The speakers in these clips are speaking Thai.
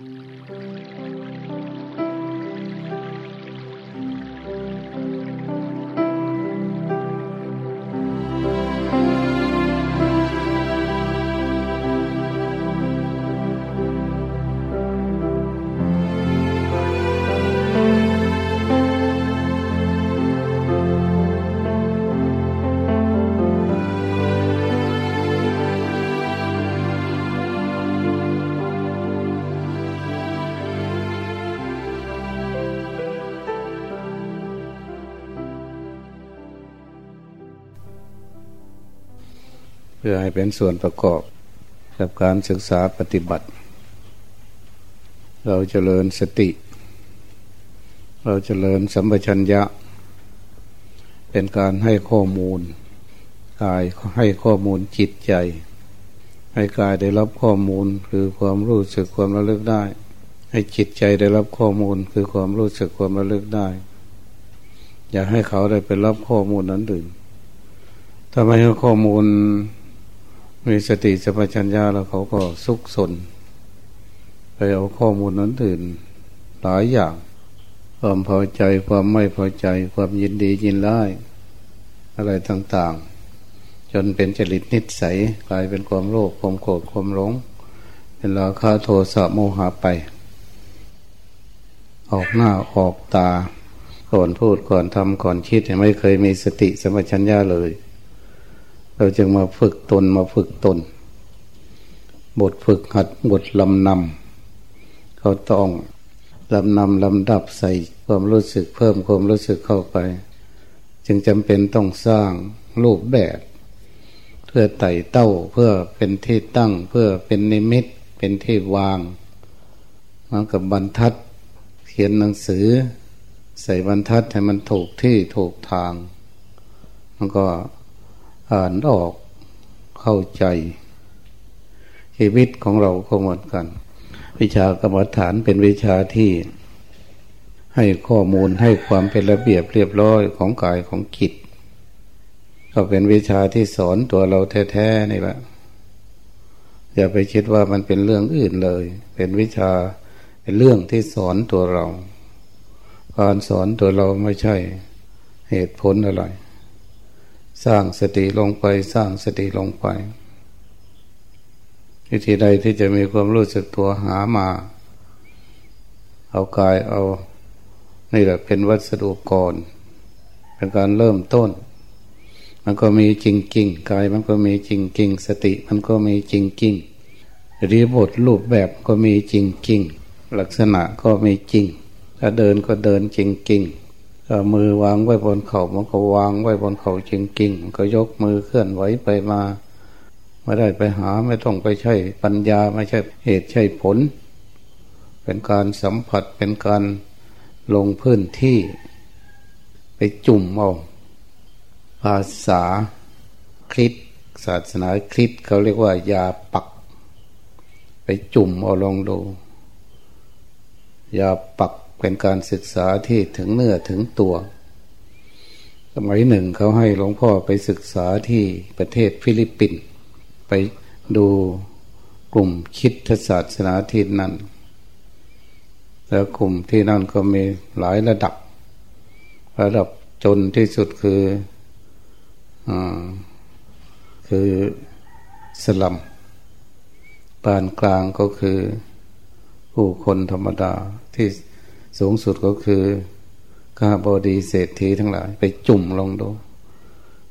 เพื่อให้เป็นส่วนประกอบกับการศึกษาปฏิบัติ เราจเจริญสติ เราจเจริญสัมปชัญญะ เป็นการให้ข้อมูลกายให้ข้อมูลจิตใจ ให้กายได้รับข้อมูลคือความรู้สึกความระลึกได้ ให้จิตใจได้รับข้อมูลคือความรู้สึกความระลึกได้ อย่าให้เขาได้ไปรับข้อมูลนั้นดื่นทำไมข้อมูล มีสติสัมปชัญญะแล้วเขาก็สุกสน ไปเอาข้อมูลนั้นอื่นหลายอย่าง ความพอใจความไม่พอใจ ความยินดียินร้ายอะไรต่างๆ จนเป็นจริตนิสัยกลายเป็นความโลภความโกรธความหลงเป็นราคาโทสะโมหะไป ออกหน้าออกตาก่อนพูดก่อนทำก่อนคิดไม่เคยมีสติสัมปชัญญะเลย เราจึงมาฝึกตนมาฝึกตน บทฝึกหัดบทลำนำเขาต้องลำนำลำดับใส่ความรู้สึกเพิ่มความรู้สึกเข้าไป จึงจำเป็นต้องสร้างรูปแบบ เพื่อไต่เต้าเพื่อเป็นที่ตั้งเพื่อเป็นนิมิต เป็นที่วางมันกับบรรทัด เขียนหนังสือ ใส่บรรทัดให้มันถูกที่ถูกทาง มันก็ อ่านออกเข้าใจ ชีวิตของเราก็เหมือนกัน วิชากรรมฐานเป็นวิชาที่ให้ข้อมูลให้ความเป็นระเบียบเรียบร้อยของกายของจิตก็เป็นวิชาที่สอนตัวเราแท้ๆนี่แหละอย่าไปคิดว่ามันเป็นเรื่องอื่นเลย เป็นวิชาเป็นเรื่องที่สอนตัวเรา การสอนตัวเราไม่ใช่ เหตุผลอะไร สร้างสติลงไปสร้างสติลงไป วิธีใดที่จะมีความรู้สึกตัวหามา เอากายเอา นี่แหละเป็นวัสดุก่อนเป็นการเริ่มต้น มันก็มีจริงจริงกายมันก็มีจริงจริงสติมันก็มีจริงจริงรีบทรูปแบบก็มีจริงจริงลักษณะก็มีจริง ถ้าเดินก็เดินจริงจริง มือวางไว้บนเขา่ามันก็วางไว้บนเข่าจริงๆก็ยกมือเคลื่อนไหวไปมาไม่ได้ไปหาไม่ต้องไปใช้ปัญญาไม่ใช่เหตุใช่ผล เป็นการสัมผัสเป็นการลงพื้นที่ ไปจุ่มเอาภาษาคริสศาสนาคริสเขาเรียกว่ายาปัก ไปจุ่มเอาลองดูยาปัก เป็นการศึกษาที่ถึงเนื้อถึงตัว สมัยหนึ่งเขาให้หลวงพ่อไปศึกษาที่ประเทศฟิลิปปินส์ไปดูกลุ่มคิดศาสนาที่นั่น แล้วกลุ่มที่นั่นก็มีหลายระดับ ระดับจนที่สุดคืออคือสลัมปานกลางก็คือผู้คนธรรมดาที่ สูงสุดก็คือข้าบดีเศรษฐีทั้งหลาย ไปจุ่มลงดู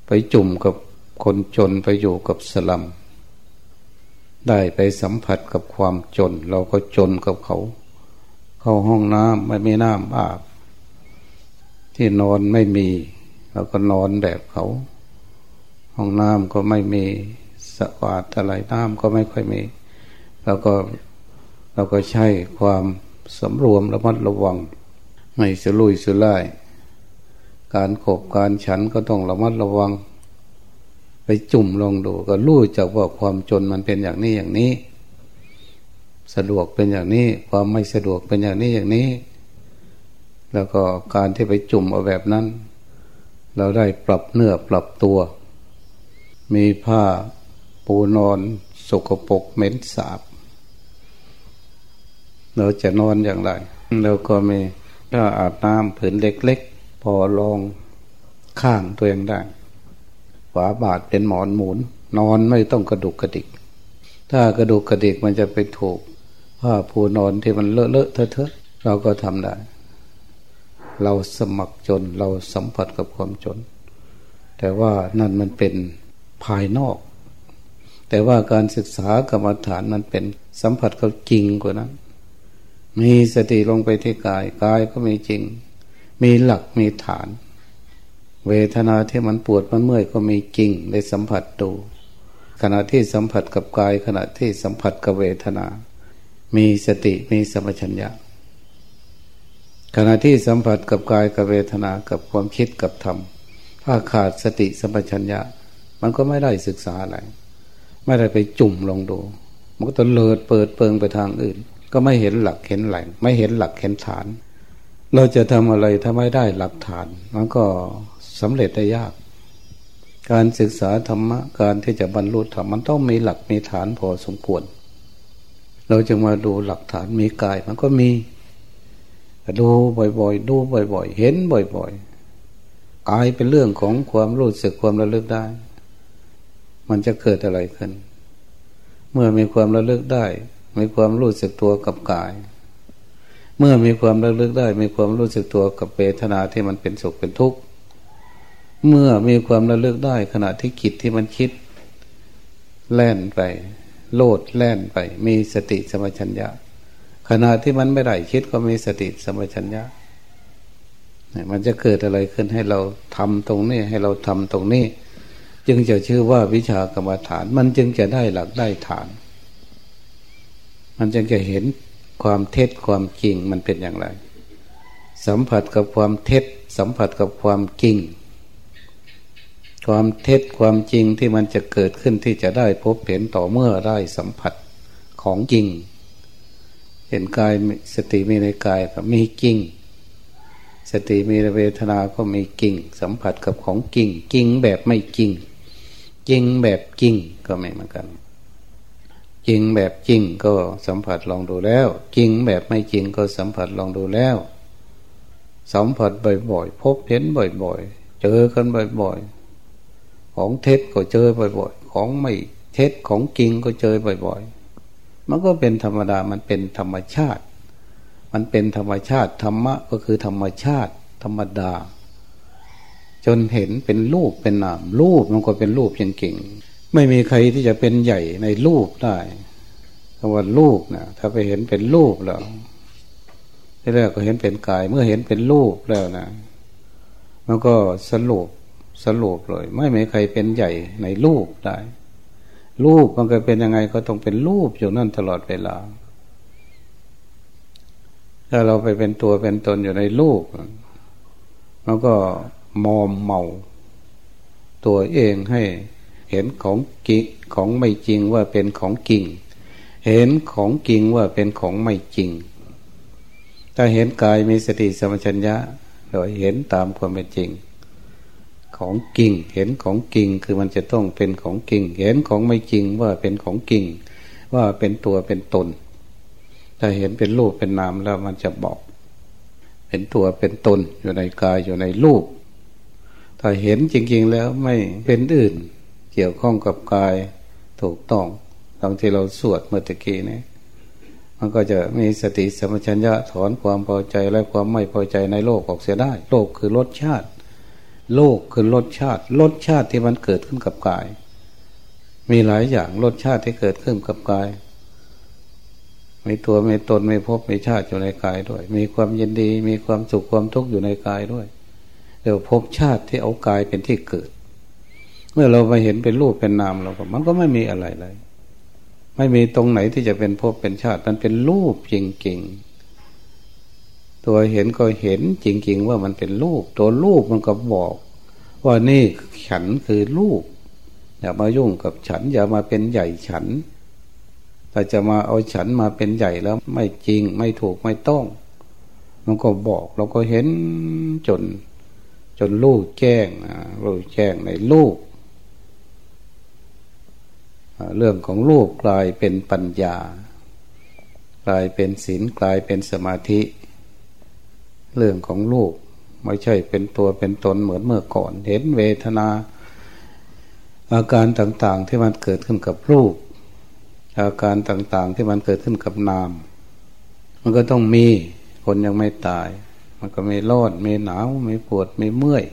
ไปจุ่มกับคนจนไปอยู่กับสลัม ได้ไปสัมผัสกับความจน เราก็จนกับเขา เข้าห้องน้ำไม่มีน้ำอาบ ที่นอนไม่มีเราก็นอนแบบเขา ห้องน้ำก็ไม่มีสะอาดอะไรน้ำก็ไม่ค่อยมี แล้วก็เราก็ใช้ความ สำรวมระมัดระวัง ไม่สลุยสุล่าย การขบการฉันก็ต้องระมัดระวัง ไปจุ่มลงดูก็รู้จักว่าความจนมันเป็นอย่างนี้อย่างนี้ สะดวกเป็นอย่างนี้ ความไม่สะดวกเป็นอย่างนี้อย่างนี้ แล้วก็การที่ไปจุ่มเอาแบบนั้น เราได้ปรับเนื้อปรับตัว มีผ้าปูนอนสกปรกเหม็นสาบ เราจะนอนอย่างไรเราก็มีถ้าอาบน้ำผืนเล็กๆ พอลองข้างตัวเองได้ฝาบาดเป็นหมอนหมุน นอนไม่ต้องกระดุกกระดิก ถ้ากระดุกกระดิกมันจะไปถูกผ้าผูนอนที่มันเลอะเลอะเทอะเทอะเราก็ทำได้ เราสมัครจนเราสัมผัสกับความจน แต่ว่านั่นมันเป็นภายนอก แต่ว่าการศึกษากรรมฐานมันเป็นสัมผัสเขาจริงกว่านั้น มีสติลงไปที่กาย กายก็มีจริง มีหลักมีฐาน เวทนาที่มันปวดมันเมื่อยก็มีจริงได้สัมผัสดูขณะที่สัมผัสกับกายขณะที่สัมผัสกับเวทนา มีสติมีสมัชัญญะ ขณะที่สัมผัสกับกายกับเวทนากับความคิดกับธรรม ถ้าขาดสติสมัชัญญะ มันก็ไม่ได้ศึกษาอะไร ไม่ได้ไปจุ่มลงดู มันก็ตเลิดเปิดเปิงไปทางอื่น ก็ไม่เห็นหลักเห็นแหล่ง ไม่เห็นหลักเห็นฐาน เราจะทำอะไรถ้าไม่ได้หลักฐาน มันก็สำเร็จได้ยาก การศึกษาธรรมะการที่จะบรรลุธรรมมันต้องมีหลักมีฐานพอสมควร เราจะมาดูหลักฐานมีกายมันก็มีดูบ่อยๆ ดูบ่อย ๆ เห็นบ่อยๆกายเป็นเรื่องของความรู้สึกความระลึกได้ มันจะเกิดอะไรขึ้น เมื่อมีความระลึกได้ มีความรู้สึกตัวกับกาย เมื่อมีความระลึกได้ มีความรู้สึกตัวกับเวทนาที่มันเป็นสุขเป็นทุกข์เมื่อมีความระลึกได้ ขณะที่คิดที่มันคิด แล่นไปโลดแล่นไป มีสติสมัชัญญะ ขณะที่มันไม่ได้คิดก็มีสติสมัชัญญะมันจะเกิดอะไรขึ้นให้เราทำตรงนี้ให้เราทำตรงนี้ จึงจะชื่อว่าวิชากรรมฐาน มันจึงจะได้หลักได้ฐาน มันจึงจะเห็นความเท็จความจริงมันเป็นอย่างไร สัมผัสกับความเท็จ สัมผัสกับความจริง ความเท็จความจริงที่มันจะเกิดขึ้นที่จะได้พบเห็นต่อเมื่อได้สัมผัสของจริง เห็นกายสติมีในกายก็มีจริง สติมีในเวทนาก็มีจริง สัมผัสกับของจริงจริงแบบไม่จริง จริงแบบจริงก็ไม่เหมือนกัน จริงแบบจริงก็สัมผัสลองดูแล้ว จริงแบบไม่จริงก็สัมผัสลองดูแล้ว สัมผัสบ่อยๆ พบเห็นบ่อยๆ เจอกันบ่อยๆ ของเท็จก็เจอบ่อยๆ ของไม่เท็จของจริงก็เจอบ่อยๆ มันก็เป็นธรรมดามันเป็นธรรมชาติ มันเป็นธรรมชาติธรรมะก็คือธรรมชาติ ธรรมดา จนเห็นเป็นรูปเป็นนามรูปมันก็เป็นรูปจริงๆ ไม่มีใครที่จะเป็นใหญ่ในรูปได้คำว่ารูปนะถ้าไปเห็นเป็นรูปแล้วที่แรกก็เห็นเป็นกาย เมื่อเห็นเป็นรูปแล้วนะมันก็สรุปสรุปเลย ไม่มีใครเป็นใหญ่ในรูปได้ รูปมันก็เป็นยังไงก็ต้องเป็นรูปอยู่นั่นตลอดเวลา ถ้าเราไปเป็นตัวเป็นตนอยู่ในรูปมันก็มอมเมา ตัวเองให้ เห็นของกิงของไม่จริงว่าเป็นของจริง เห็นของจริงว่าเป็นของไม่จริง ถ้าเห็นกายมีสติสมัชัญญะโดยเห็นตามความเป็นจริง ของจริง เห็นของจริงคือมันจะต้องเป็นของจริง เห็นของไม่จริงว่าเป็นของจริง ว่าเป็นตัวเป็นตน ถ้าเห็นเป็นรูปเป็นนามแล้วมันจะบอกเป็นตัวเป็นตนอยู่ในกายอยู่ในรูปถ้าเห็นจริง ๆ แล้วไม่เป็นอื่น กี่ยวข้องกับกายถูกต้องตามที่เราสวดเมื่อตะกี้นี้มันก็จะมีสติสมัชัญญะถอนความพอใจและความไม่พอใจในโลกออกเสียได้ โลกคือรสชาติ โลกคือรสชาติ รสชาติที่มันเกิดขึ้นกับกาย มีหลายอย่างรสชาติที่เกิดขึ้นกับกาย มีตัวมีตนมีภพมีชาติอยู่ในกายด้วย มีความยินดี มีความสุขความทุกข์อยู่ในกายด้วยเดี๋ยวพบชาติที่เอากายเป็นที่เกิด เมื่อเราไปเห็นเป็นรูปเป็นนามเราก็ มันก็ไม่มีอะไรเลย ไม่มีตรงไหนที่จะเป็นภพเป็นชาติ มันเป็นรูปจริงๆ ตัวเห็นก็เห็นจริง ๆ ว่ามันเป็นรูป ตัวรูปมันก็บอก ว่านี่ฉันคือรูป อย่ามายุ่งกับฉัน อย่ามาเป็นใหญ่ฉันแต่จะมาเอาฉันมาเป็นใหญ่แล้วไม่จริงไม่ถูกไม่ต้อง มันก็บอกเราก็เห็นจน จนลูกแจ้งลูกแจ้งในลูก เรื่องของลูกกลายเป็นปัญญา กลายเป็นศีลกลายเป็นสมาธิ เรื่องของลูกไม่ใช่เป็นตัวเป็นตนเหมือนเมื่อก่อน เห็นเวทนา อาการต่างๆที่มันเกิดขึ้นกับรูป อาการต่างๆที่มันเกิดขึ้นกับนาม มันก็ต้องมีคนยังไม่ตาย มันก็มีร้อนมีหนาวมีปวดมีเมื่อย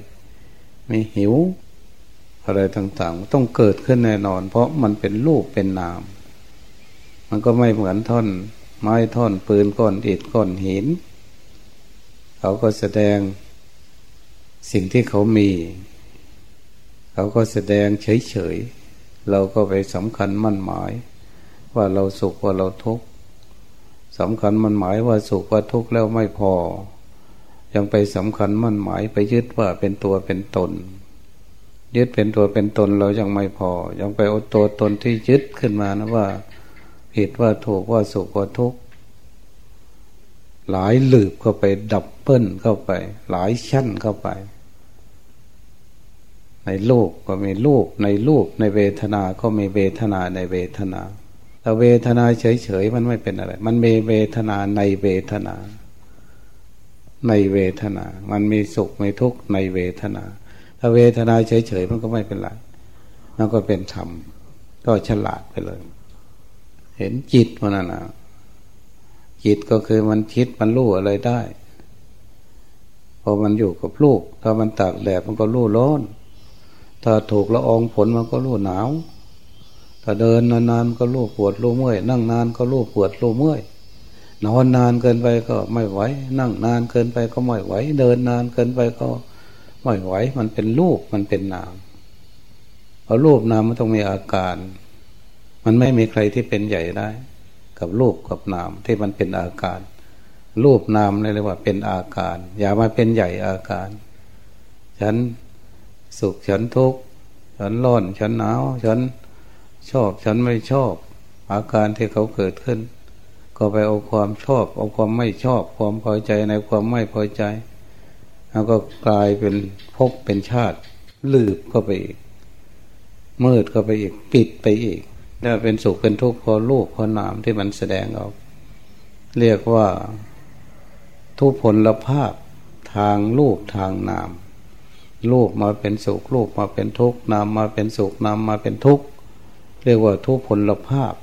มีหิว อะไรต่างๆ ต้องเกิดขึ้นแน่นอน เพราะมันเป็นรูปเป็นนาม มันก็ไม่เหมือนท่อน ไม้ท่อนปืนก้อนอิฐก้อนหิน เขาก็แสดงสิ่งที่เขามี เขาก็แสดงเฉยๆ เราก็ไปสำคัญมั่นหมาย ว่าเราสุขว่าเราทุกข์สำคัญมั่นหมายว่าสุขว่าทุกข์แล้วไม่พอ ยังไปสำคัญมั่นหมายไปยึดว่าเป็นตัวเป็นตน ยึดเป็นตัวเป็นตนเรายังไม่พอ ยังไปเอาตัวตนที่ยึดขึ้นมานะว่าผิดว่าถูกว่าสุขว่าทุกข์หลายหลืบเข้าไปดับเบิ้ลเข้าไป หลายชั้นเข้าไป ในโลกก็มีรูปในรูปในเวทนา ก็มีเวทนาในเวทนาแต่เวทนาเฉยๆมันไม่เป็นอะไร มันมีเวทนาในเวทนา ในเวทนา มันมีสุขมีทุกข์ในเวทนา ถ้าเวทนาเฉยๆมันก็ไม่เป็นไรมันก็เป็นธรรมก็ฉลาดไปเลย เห็นจิตมันนะจิตก็คือมันคิดมันรู้อะไรได้พอมันอยู่กับลูก ถ้ามันตากแดดมันก็รู้ร้อน ถ้าถูกละอองฝนมันก็รู้หนาว ถ้าเดินนานๆก็รู้ปวดรู้เมื่อยนั่งนานก็รู้ปวดรู้เมื่อยนอนนานเกินไปก็ไม่ไหว นั่งนานเกินไปก็ไม่ไหว เดินนานเกินไปก็ ไม่ไหว มันเป็นรูปมันเป็นนามเอาะรูปนามมันต้องมีอาการ มันไม่มีใครที่เป็นใหญ่ได้ กับรูปกับนามที่มันเป็นอาการ รูปนามเลยเรียกว่าเป็นอาการ อย่ามาเป็นใหญ่อาการ ฉันสุขฉันทุกข์ฉันร้อนฉันหนาวฉันชอบฉันไม่ชอบ อาการที่เขาเกิดขึ้น ก็ไปเอาความชอบ เอาความไม่ชอบ ความพอใจในความไม่พอใจ แล้วก็กลายเป็นภพเป็นชาติ ลืบเข้าไปอีกมืดเข้าไปอีก ปิดไปอีกถ้าเป็นสุขเป็นทุกข์พอลูกพอนามที่มันแสดงออก เรียกว่าทุพพลภาพทางรูปทางนามรูปมาเป็นสุขรูปมาเป็นทุกข์นามมาเป็นสุขนามมาเป็นทุกข์เรียกว่าทุกผลภาพ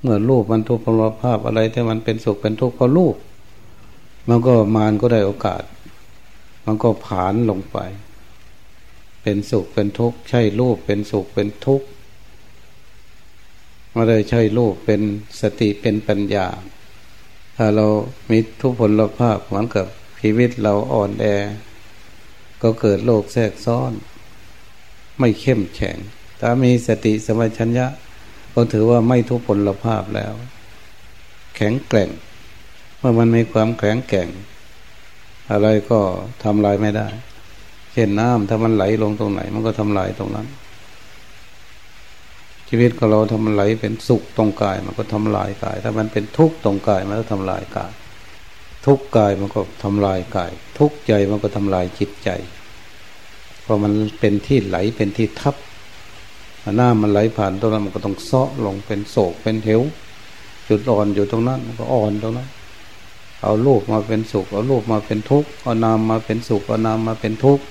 เมื่อรูปมันทุกผลภาพอะไรที่มันเป็นสุขเป็นทุกข์ก็รูปมันก็มานก็ได้โอกาส มันก็ผานลงไป เป็นสุขเป็นทุกข์ ใช่รูปเป็นสุขเป็นทุกข์ไม่ได้ใช่รูปเป็นสติเป็นปัญญา ถ้าเรามีทุกผลภาพเหมือนกับชีวิตเราอ่อนแอ ก็เกิดโรคแทรกซ้อน ไม่เข้มแข็งถ้ามีสติสมัชัญญะ ก็ถือว่าไม่ทุพพลภาพแล้ว แข็งแกร่ง เมื่อมันมีความแข็งแกร่ง อะไรก็ทำลายไม่ได้ เช่นน้ำถ้ามันไหลลงตรงไหน มันก็ทำลายตรงนั้น ชีวิตของเราทำมันไหลเป็นสุขตรงกาย มันก็ทำลายกาย ถ้ามันเป็นทุกข์ตรงกายมันก็ทำลายกาย ทุกกายมันก็ทำลายกาย ทุกใจมันก็ทำลายจิตใจเพราะมันเป็นที่ไหลเป็นที่ทับหน้ามันไหลผ่านตรงนั้นมันก็ต้องเซาะลงเป็นโศกเป็นเหวจุดอ่อนอยู่ตรงนั้นมันก็อ่อนตรงนั้น เอาลูกมาเป็นสุข เอาลูกมาเป็นทุกข์ เอานามมาเป็นสุข เอานามมาเป็นทุกข์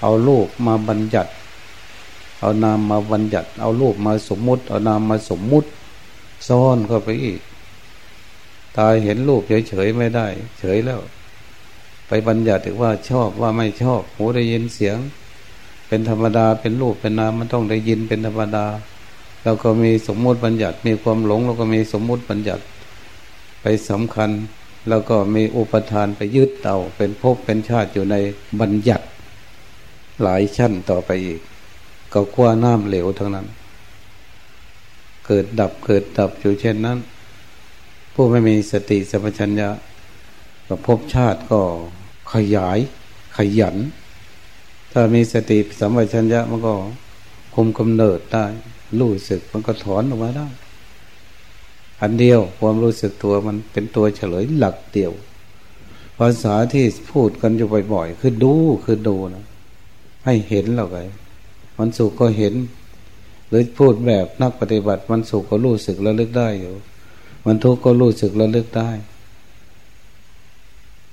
เอาลูกมาบัญญัติ เอานามมาบัญญัติ เอาลูกมาสมมุติ เอานามมาสมมุติ ซ่อนเข้าไปอีก ตายเห็นรูปเฉยๆไม่ได้ เฉยแล้ว ไปบัญญัติว่าชอบว่าไม่ชอบ หูได้ยินเสียง เป็นธรรมดา เป็นรูป เป็นนาม มันต้องได้ยินเป็นธรรมดา เราก็มีสมมุติบัญญัติ มีความหลงเราก็มีสมมุติบัญญัติ ไปสำคัญแล้วก็มีอุปทานไปยึดเอาเป็นภพเป็นชาติอยู่ในบัญญัติหลายชั้นต่อไปอีก ก็คว้าน้ำเหลวทั้งนั้น เกิดดับเกิดดับอยู่เช่นนั้น ผู้ไม่มีสติสัมปชัญญะกับภพชาติก็ขยายขยัน ถ้ามีสติสัมปชัญญะมันก็คุมกำเนิดได้รู้สึกมันก็ถอนออกมาได้ อันเดียวความรู้สึกตัวมันเป็นตัวเฉลยหลักเดียว ภาษาที่พูดกันอยู่บ่อยๆคือดูคือดูนะให้เห็นเราไปมันสุขก็เห็น หรือพูดแบบนักปฏิบัติ มันสุขก็รู้สึกแล้วลึกได้อยู่ มันทุกข์ก็รู้สึกระลึกได้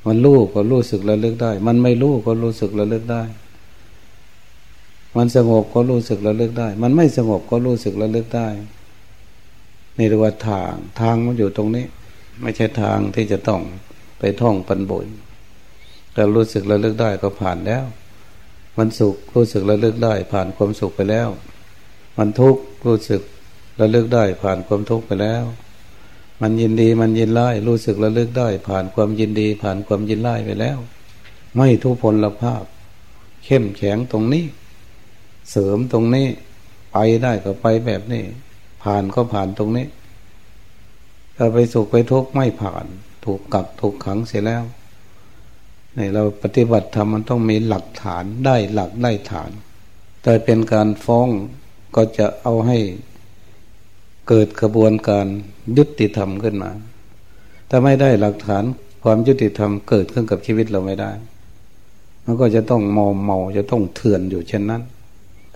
มันรู้ก็รู้สึกระลึกได้ มันไม่รู้ก็รู้สึกระลึกได้ มันสงบก็รู้สึกระลึกได้ มันไม่สงบก็รู้สึกระลึกได้ นี่เรียกว่าทาง ทางมันอยู่ตรงนี้ ไม่ใช่ทางที่จะต้องไปท่องปันบุญแต่รู้สึกระลึกได้ก็ผ่านแล้ว มันสุขรู้สึกระลึกได้ ผ่านความสุขไปแล้ว มันทุกข์รู้สึกระลึกได้ ผ่านความทุกข์ไปแล้ว มันยินดีมันยินไล่รู้สึกระลึกได้ ผ่านความยินดี ผ่านความยินไล่ไปแล้ว ไม่ทุพพลภาพ เข้มแข็งตรงนี้ เสริมตรงนี้ ไปได้ก็ไปแบบนี้ ผ่านก็ผ่านตรงนี้ ถ้าไปสุขไปทุกข์ไม่ผ่าน ถูกกักถูกขังเสียแล้วนี่เราปฏิบัติธรรมมันต้องมีหลักฐานได้หลักได้ฐาน แต่เป็นการฟ้องก็จะเอาให้เกิดกระบวนการยุติธรรมขึ้นมา ถ้าไม่ได้หลักฐานความยุติธรรมเกิดขึ้นกับชีวิตเราไม่ได้ มันก็จะต้องมอมเมาจะต้องเถื่อนอยู่เช่นนั้น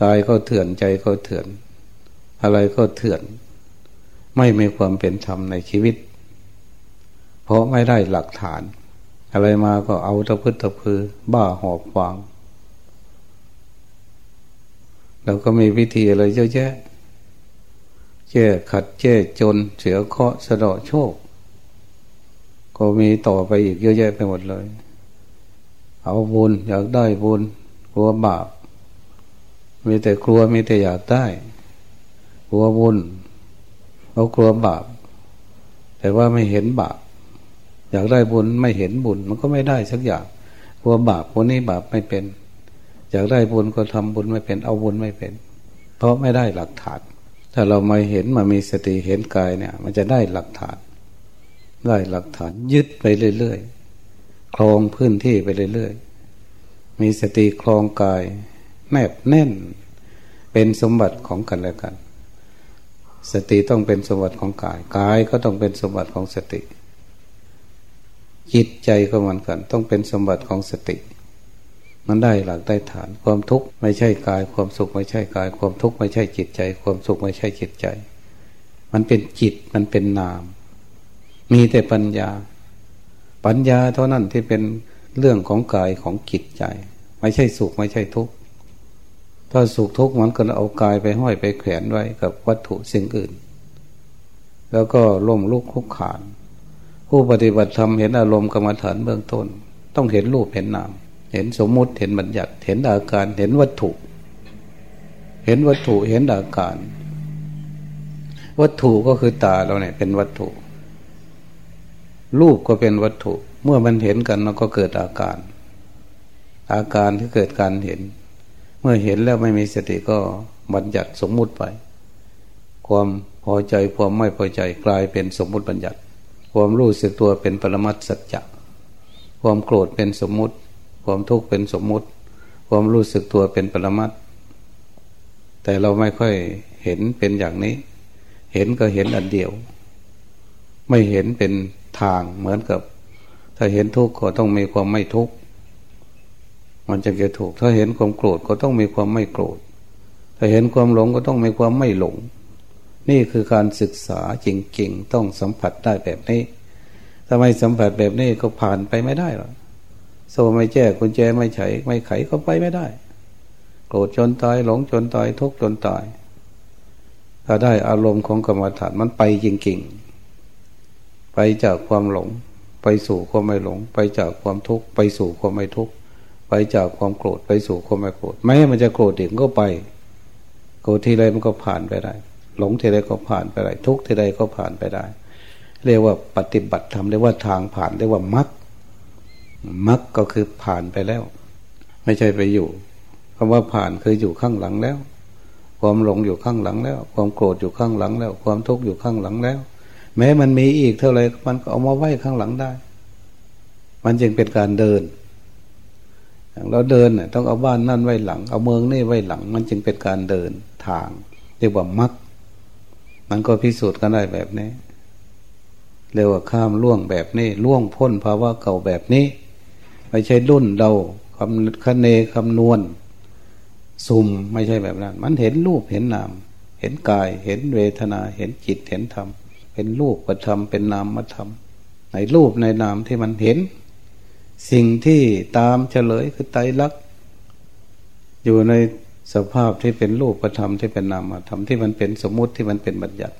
กายก็เถื่อนใจก็เถื่อน อะไรก็เถื่อน ไม่มีความเป็นธรรมในชีวิต เพราะไม่ได้หลักฐาน อะไรมาก็เอาตะพื้นตะพือ บ้าหอบฟางเราก็มีวิธีอะไรเยอะแยะแก้ขัดแก้จนเสียเคาะสะดาะโชค ก็มีต่อไปอีกเยอะแยะไปหมดเลย เอาบุญอยากได้บุญกลัวบาป มีแต่กลัวมีแต่อยากได้ กลัวบุญเอากลัวบาป แต่ว่าไม่เห็นบาป อยากได้บุญไม่เห็นบุญ มันก็ไม่ได้สักอย่างกลัวบาปคนนี้บาปไม่เป็น อยากได้บุญก็ทำบุญไม่เป็น เอาบุญไม่เป็น เพราะไม่ได้หลักฐาน ถ้าเรามาเห็นมามีสติเห็นกายเนี่ย มันจะได้หลักฐาน ได้หลักฐานยึดไปเรื่อยๆคลองพื้นที่ไปเรื่อยๆมีสติคลองกายแนบแน่นเป็นสมบัติของกันและกัน สติต้องเป็นสมบัติของกาย กายก็ต้องเป็นสมบัติของสติ จิตใจก็เหมือนกัน ต้องเป็นสมบัติของสติ มันได้หลักได้ฐาน ความทุกข์ไม่ใช่กาย ความสุขไม่ใช่กาย ความทุกข์ไม่ใช่จิตใจ ความสุขไม่ใช่จิตใจ มันเป็นจิตมันเป็นนาม มีแต่ปัญญา ปัญญาเท่านั้นที่เป็นเรื่องของกายของจิตใจ ไม่ใช่สุขไม่ใช่ทุกข์ ถ้าสุขทุกข์มันก็เอากายไปห้อยไปแขวนไว้กับวัตถุสิ่งอื่น แล้วก็ล่มลุกคุกขาน ผู้ปฏิบัติธรรมเห็นอารมณ์กรรมฐานเบื้องต้น ต้องเห็นรูปเห็นนาม เห็นสมมุติเห็นบัญญัติ เห็นอาการเห็นวัตถุ เห็นวัตถุเห็นอาการ วัตถุก็คือตาเราเนี่ยเป็นวัตถุ รูปก็เป็นวัตถุ เมื่อมันเห็นกันเราก็เกิดอาการ อาการที่เกิดการเห็น เมื่อเห็นแล้วไม่มีสติก็บัญญัติสมมุติไป ความพอใจความไม่พอใจกลายเป็นสมมุติบัญญัติ ความรู้สึกตัวเป็นปรมัตสัจจะความโกรธเป็นสมมุติ ความทุกข์เป็นสมมุติ ความรู้สึกตัวเป็นปรมัตแต่เราไม่ค่อยเห็นเป็นอย่างนี้ เห็นก็เห็นอันเดียว ไม่เห็นเป็นทางเหมือนกับ ถ้าเห็นทุกข์ก็ต้องมีความไม่ทุกข์ มันจะจะถูก ถ้าเห็นความโกรธก็ต้องมีความไม่โกรธ ถ้าเห็นความหลงก็ต้องมีความไม่หลง นี่คือการศึกษาจริงๆ ต้องสัมผัสได้แบบนี้ถ้าไม่สัมผัสแบบนี้ก็ผ่านไปไม่ได้หรอกโซ่ไม่แจ้กุญแจไม่ไขไม่ไขก็ไปไม่ได้ โกรธจนตายหลงจนตายทุกจนตาย ถ้าได้อารมณ์ของกรรมฐานมันไปจริงๆ ไปจากความหลง ไปสู่ความไม่หลง ไปจากความทุกข์ไปสู่ความไม่ทุกข์ ไปจากความโกรธไปสู่ความไม่โกรธไม่ให้มันจะโกรธเด็กก็ไปโกรธทีไรมันก็ผ่านไปได้ หลงทีใดก็ผ่านไปได้ทุกทีใดก็ผ่านไปได้ เรียกว่าปฏิบัติธรรมเรียกว่าทางผ่านเรียกว่ามักมักก็คือผ่านไปแล้ว ไม่ใช่ไปอยู่คำว่าผ่านคืออยู่ข้างหลังแล้ว ความหลงอยู่ข้างหลังแล้ว ความโกรธอยู่ข้างหลังแล้ว ความทุกข์อยู่ข้างหลังแล้ว แม้มันมีอีกเท่าไรมันก็เอามาไว้ข้างหลังได้ มันจึงเป็นการเดิน เราเดินต้องเอาบ้านนั่นไว้หลัง เอาเมืองนี่ไว้หลัง มันจึงเป็นการเดินทาง เรียกว่ามักมันก็พิสูจน์กันได้แบบนี้เรียกว่าข้ามล่วงแบบนี้ล่วงพ้นภาวะเก่าแบบนี้ ไม่ใช่รุ่นเดาคำคะเนคำนวณ สุ่มไม่ใช่แบบนั้น มันเห็นรูปเห็นนาม เห็นกาย เห็นเวทนา เห็นจิตเห็นธรรมเป็นรูปประธรรมเป็นนามธรรมในรูปในนามที่มันเห็น สิ่งที่ตามเฉลยคือไตรลักษณ์อยู่ในสภาพที่เป็นรูปธรรมที่เป็นนามธรรมที่มันเป็นสมมุติที่มันเป็นบัญญัติ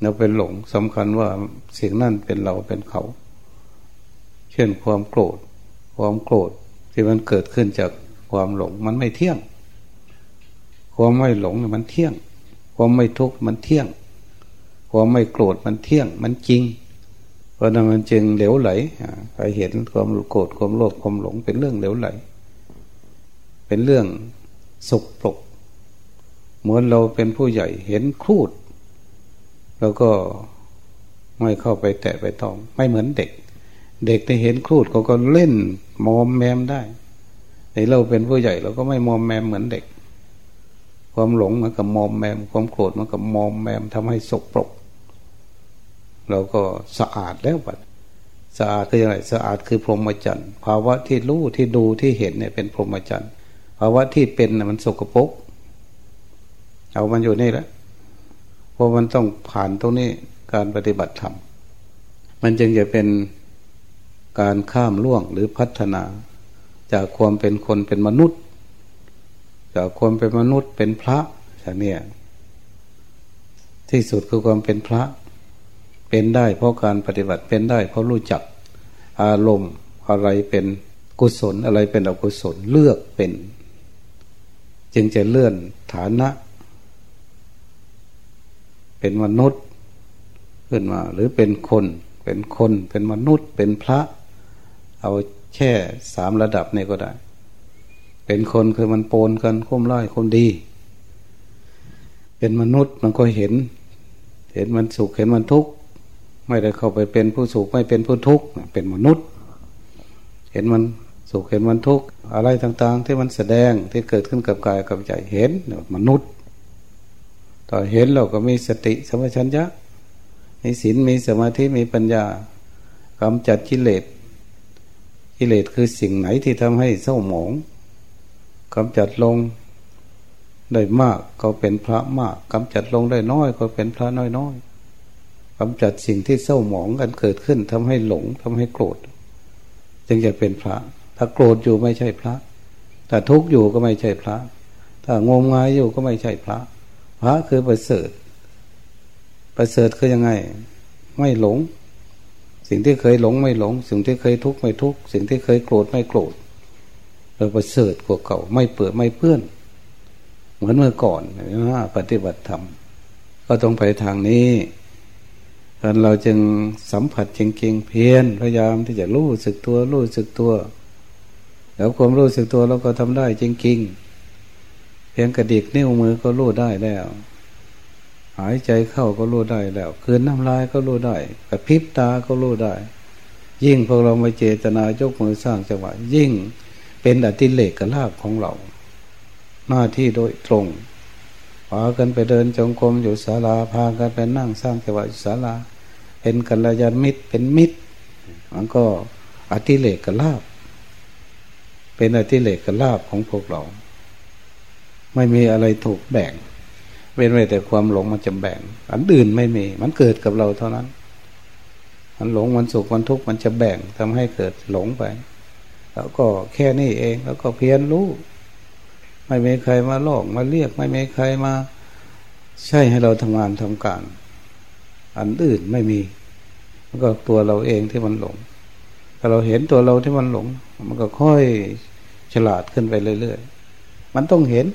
เราเป็นหลงสำคัญว่าสิ่งนั้นเป็นเราเป็นเขา เช่นความโกรธ ความโกรธที่มันเกิดขึ้นจากความหลงมันไม่เที่ยง ความไม่หลงมันเที่ยง ความไม่ทุกข์มันเที่ยง ความไม่โกรธมันเที่ยง มันจริง เพราะนั้นมันจึงเหลวไหลใครเห็นความโกรธความโลภความหลงเป็นเรื่องเหลวไหล เป็นเรื่องสุกปลกเหมือนเราเป็นผู้ใหญ่เห็นครูด แล้วก็ไม่เข้าไปแตะไปต้อง ไม่เหมือนเด็ก เด็กที่เห็นครูดเขาก็เล่นมอมแมมได้แต่เราเป็นผู้ใหญ่เราก็ไม่มอมแมมเหมือนเด็ก ความหลงมันกับมอมแมม ความโกรธมันกับมอมแมมทำให้สกปรก เราก็สะอาดแล้วบัดสะอาดคืออะไรสะอาดคือพรหมจรรย์ภาวะที่รู้ที่ดูที่เห็นเนี่ยเป็นพรหมจรรย์ภาวะที่เป็นมันสกปรกเอามันอยู่นี่แล้วเพราะมันต้องผ่านตรงนี้การปฏิบัติธรรมมันจึงจะเป็นการข้ามล่วงหรือพัฒนา จากความเป็นคนเป็นมนุษย์ จากความเป็นมนุษย์เป็นพระจากเนี่ยที่สุดคือความเป็นพระ เป็นได้เพราะการปฏิบัติเป็นได้ เพราะรู้จักอารมณ์อะไรเป็นกุศลอะไรเป็นอกุศลเลือกเป็น จึงจะเลื่อนฐานะ เป็นมนุษย์ขึ้นมา หรือเป็นคน เป็นคนเป็นมนุษย์ เป็นพระ เอาแค่สามระดับนี่ก็ได้ เป็นคนคือมันโปนกันคุ้มไล่คนดี เป็นมนุษย์มันก็เห็น เห็นมันสุขเห็นมันทุกข์ ไม่ได้เข้าไปเป็นผู้สุขไม่เป็นผู้ทุกข์เป็นมนุษย์ เห็นมันสุขเห็นมันทุกข์อะไรต่างๆ ที่มันแสดงที่เกิดขึ้นกับกายกับใจเห็นมนุษย์ต่อเห็นเราก็มีสติสมัชัญญะมีศีลมีสมาธิมีปัญญากำจัดกิเลสกิเลสคือสิ่งไหนที่ทำให้เศร้าหมองกำจัดลงได้มากก็เป็นพระมากกำจัดลงได้น้อยก็เป็นพระน้อยน้อย กำจัดสิ่งที่เศร้าหมองกันเกิดขึ้นทำให้หลงทำให้โกรธ จึงจะเป็นพระ ถ้าโกรธอยู่ไม่ใช่พระ ถ้าทุกข์อยู่ก็ไม่ใช่พระ ถ้างมงายอยู่ก็ไม่ใช่พระ พระคือประเสริฐ ประเสริฐคือยังไง ไม่หลง สิ่งที่เคยหลงไม่หลง สิ่งที่เคยทุกข์ไม่ทุกข์ สิ่งที่เคยโกรธไม่โกรธเราประเสริฐกว่าเก่า ไม่เปื่อไม่เพื่อน เหมือนเมื่อก่อนนะปฏิบัติธรรมก็ต้องไปทางนี้ เราจึงสัมผัสจริงๆเพียรพยายามที่จะรู้สึกตัวรู้สึกตัว แล้วความรู้สึกตัวเราก็ทำได้จริงๆ เพียงกระดิกนิ้วมือก็รู้ได้แล้ว หายใจเข้าก็รู้ได้แล้ว คืนน้ำลายก็รู้ได้กระพริบตาก็รู้ได้ ยิ่งพวกเราไม่เจตนายกมือสร้างจังหวะยิ่งเป็นอติเลกกระลาบของเรา หน้าที่โดยตรงพากันไปเดินจงกรมอยู่ศาลาพากันไปนั่งสร้างจังหวะอยู่ศาลา เป็นกัลยาณมิตร เป็นมิตร มันก็อติเลกกลาบ เป็นอติเลกกลาบของพวกเรา ไม่มีอะไรถูกแบ่งเว้นไว้แต่ความหลงมันจะแบ่ง อันอื่นไม่มี มันเกิดกับเราเท่านั้น มันหลงมันสุขมันทุกข์มันจะแบ่งทำให้เกิดหลงไป แล้วก็แค่นี้เอง แล้วก็เพียรรู้ไม่มีใครมาลอกมาเรียก ไม่มีใครมา ใช่ให้เราทำงานทำการ อันอื่นไม่มี มันก็ตัวเราเองที่มันหลงถ้าเราเห็นตัวเราที่มันหลง มันก็ค่อยฉลาดขึ้นไปเรื่อยๆ มันต้องเห็น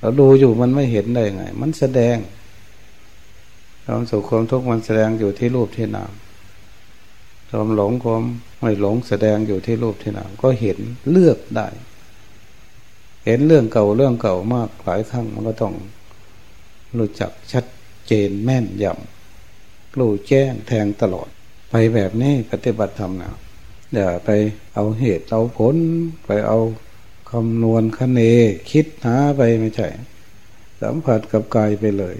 เราดูอยู่มันไม่เห็นได้ไง มันแสดงความสุขความทุกข์มันแสดงอยู่ที่รูปที่นามความหลงความไม่หลงแสดงอยู่ที่รูปที่นามก็เห็นเลือกได้ เห็นเรื่องเก่าเรื่องเก่ามากหลายครั้งมันก็ต้องรู้จักชัดเจนแม่นยำ รู้แจ้งแทงตลอด ไปแบบนี้ปฏิบัติธรรมนะอย่าไปเอาเหตุเอาผล ไปเอาคำนวณคเนคิดหาไปไม่ใช่ สัมผัสกับกายไปเลย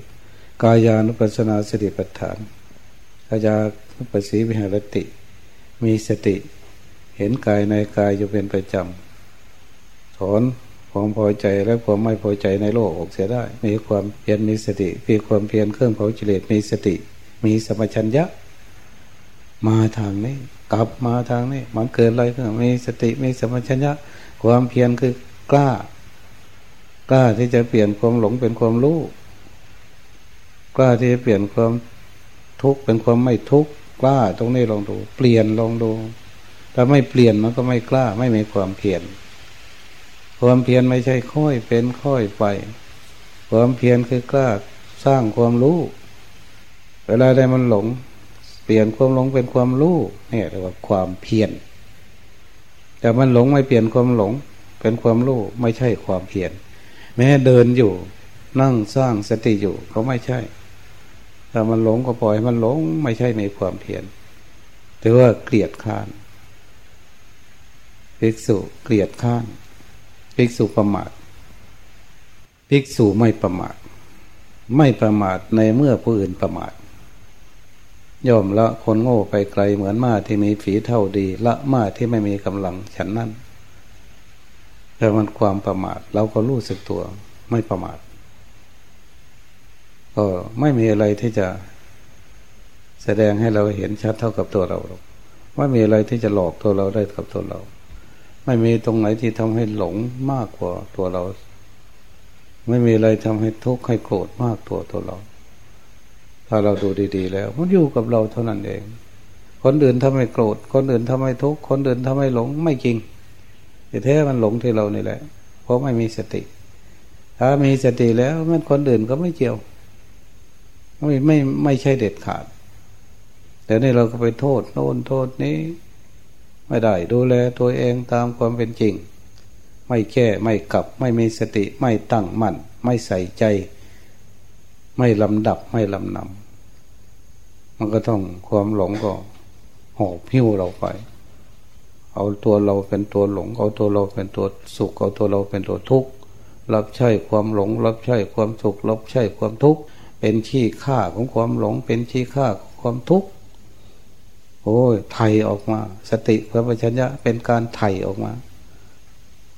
กายานุปัสสนาสติปัฏฐานกายานุปัสสีวิหารติ มีสติ เห็นกายในกายอยู่เป็นประจำถอนความพอใจและความไม่พอใจในโลกออกเสียได้ มีความเพียรมีสติมีความเพียรเครื่องเผาจิเลสมีสติ มีสมัชัญญะ มาทางนี้ กลับมาทางนี้มันเกิดอะไรขึ้นมีสติมีสมัชัญญะ ความเพียรคือกล้า กล้าที่จะเปลี่ยนความหลงเป็นความรู้กล้าที่จะเปลี่ยนความทุกข์เป็นความไม่ทุกข์กล้าตรงนี้ลองดู เปลี่ยนลองดูถ้าไม่เปลี่ยนมันก็ไม่กล้า ไม่มีความเพียรความเพียรไม่ใช่ค่อยเป็นค่อยไป ความเพียรคือกล้าสร้างความรู้ เวลาใดมันหลง เปลี่ยนความหลงเป็นความรู้เนี่ยเรียกว่าความเพียรแต่มันหลงไม่เปลี่ยนความหลง เป็นความรู้ไม่ใช่ความเพียรแม้เดินอยู่ นั่งสร้างสติอยู่ก็ไม่ใช่ถ้ามันหลงก็ปล่อยมันหลงไม่ใช่ในความเพียรแต่ว่าเกลียดข้านภิกษุเกลียดข้านภิกษุประมาทภิกษุไม่ประมาทไม่ประมาทในเมื่อผู้อื่นประมาท ย่อมละคนโง่ไปไกลเหมือนม้าที่มีฝีเท่าดี ละม้าที่ไม่มีกำลังฉันนั้นแต่มันความประมาทเราก็รู้สึกตัวไม่ประมาทก็ไม่มีอะไรที่จะแสดงให้เราเห็นชัดเท่ากับตัวเราว่ามีอะไรที่จะหลอกตัวเราได้กับตัวเรา ไม่มีตรงไหนที่ทำให้หลงมากกว่าตัวเรา ไม่มีอะไรทำให้ทุกข์ให้โกรธมากตัวตัวเรา ถ้าเราดูดีๆแล้ว มันอยู่กับเราเท่านั้นเอง คนอื่นทำให้โกรธ คนอื่นทำให้ทุกข์ คนอื่นทำให้หลง ไม่จริงแต่แท้มันหลงที่เรานี่แหละ เพราะไม่มีสติ ถ้ามีสติแล้วมันคนอื่นก็ไม่เกี่ยว ไม่ไม่ไม่ใช่เด็ดขาด แต่นี่เราก็ไปโทษ โน่นโทษนี้ ไม่ได้ดูแลตัวเองตามความเป็นจริง ไม่แก้ไม่กลับ ไม่มีสติ ไม่ตั้งมั่น ไม่ใส่ใจ ไม่ลำดับไม่ลำนำ มันก็ต้องความหลงก็หอบพิ้วเราไป เอาตัวเราเป็นตัวหลง เอาตัวเราเป็นตัวสุข เอาตัวเราเป็นตัวทุกข์รับใช้ความหลง รับใช้ความสุข รับใช้ความทุกข์เป็นชี้ค่าของความหลง เป็นชี้ค่าของความทุกข์โอ้ยไทยออกมา สติพระปัญญะเป็นการไทยออกมา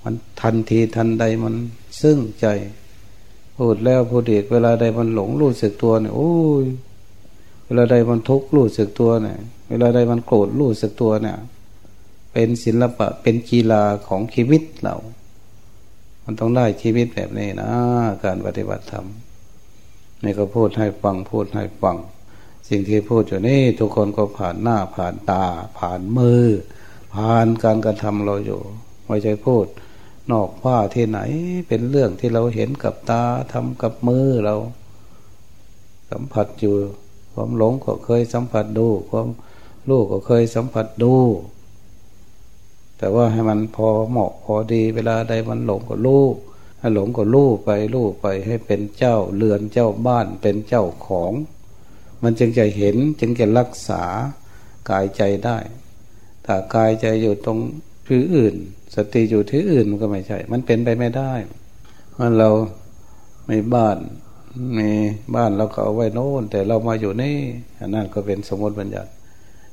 มันทันทีทันใดมันซึ่งใจพูดแล้วพูดอีกเวลาใดมันหลงรู้สึกตัวเนี่ยโอ้ย เวลาใดมันทุกข์รู้สึกตัวเนี่ย เวลาใดมันโกรธรู้สึกตัวเนี่ย เป็นศิลปะเป็นกีฬาของชีวิตเรา มันต้องได้ชีวิตแบบนี้นะ การปฏิบัติธรรมนี่ก็พูดให้ฟังพูดให้ฟัง สิ่งที่พูดอยู่นี่ทุกคนก็ผ่านหน้าผ่านตา ผ่านมือ ผ่านการกระทำเราอยู่ไม่ใช่พูด นอกว่าที่ไหน เป็นเรื่องที่เราเห็นกับตาทำกับมือเรา สัมผัสอยู่ ความหลงก็เคยสัมผัสดู ความรู้ก็เคยสัมผัสดู แต่ว่าให้มันพอเหมาะพอดี เวลาใดมันหลงก็รู้ให้หลงก็รู้ไปรู้ไปให้เป็นเจ้าเรือนเจ้าบ้านเป็นเจ้าของ มันจึงจะเห็นจึงจะรักษากายใจได้ถ้ากายใจอยู่ตรงที่อื่น สติอยู่ที่อื่นมันก็ไม่ใช่ มันเป็นไปไม่ได้มันเราไม่บ้าน มีบ้านเราก็เอาไว้โน่น แต่เรามาอยู่นี่อันนั้นก็เป็นสมมติบัญญัติ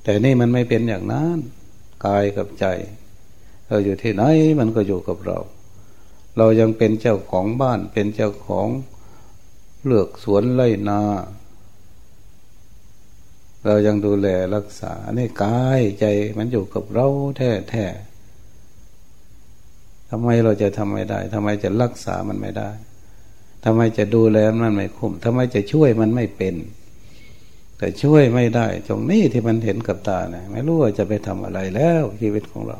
แต่นี่มันไม่เป็นอย่างนั้นกายกับใจ เราอยู่ที่ไหนมันก็อยู่กับเรา เรายังเป็นเจ้าของบ้าน เป็นเจ้าของเลือกสวนไร่นา เรายังดูแลรักษาในกายใจมันอยู่กับเราแท้แท้ทำไมเราจะทำไม่ได้ทำไมจะรักษามันไม่ได้ ทำไมจะดูแลมันไม่คุ้มทำไมจะช่วยมันไม่เป็น แต่ช่วยไม่ได้ ตรงนี้ที่มันเห็นกับตาเนี่ยไม่รู้ว่าจะไปทำอะไรแล้วชีวิตของเรา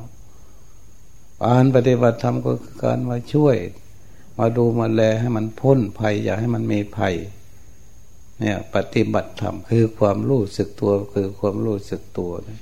การปฏิบัติธรรมก็คือการมาช่วย มาดูมาแลให้มันพ้นภัย อย่าให้มันมีภัย เนี่ย ปฏิบัติธรรมคือความรู้สึกตัวคือความรู้สึกตัวนะ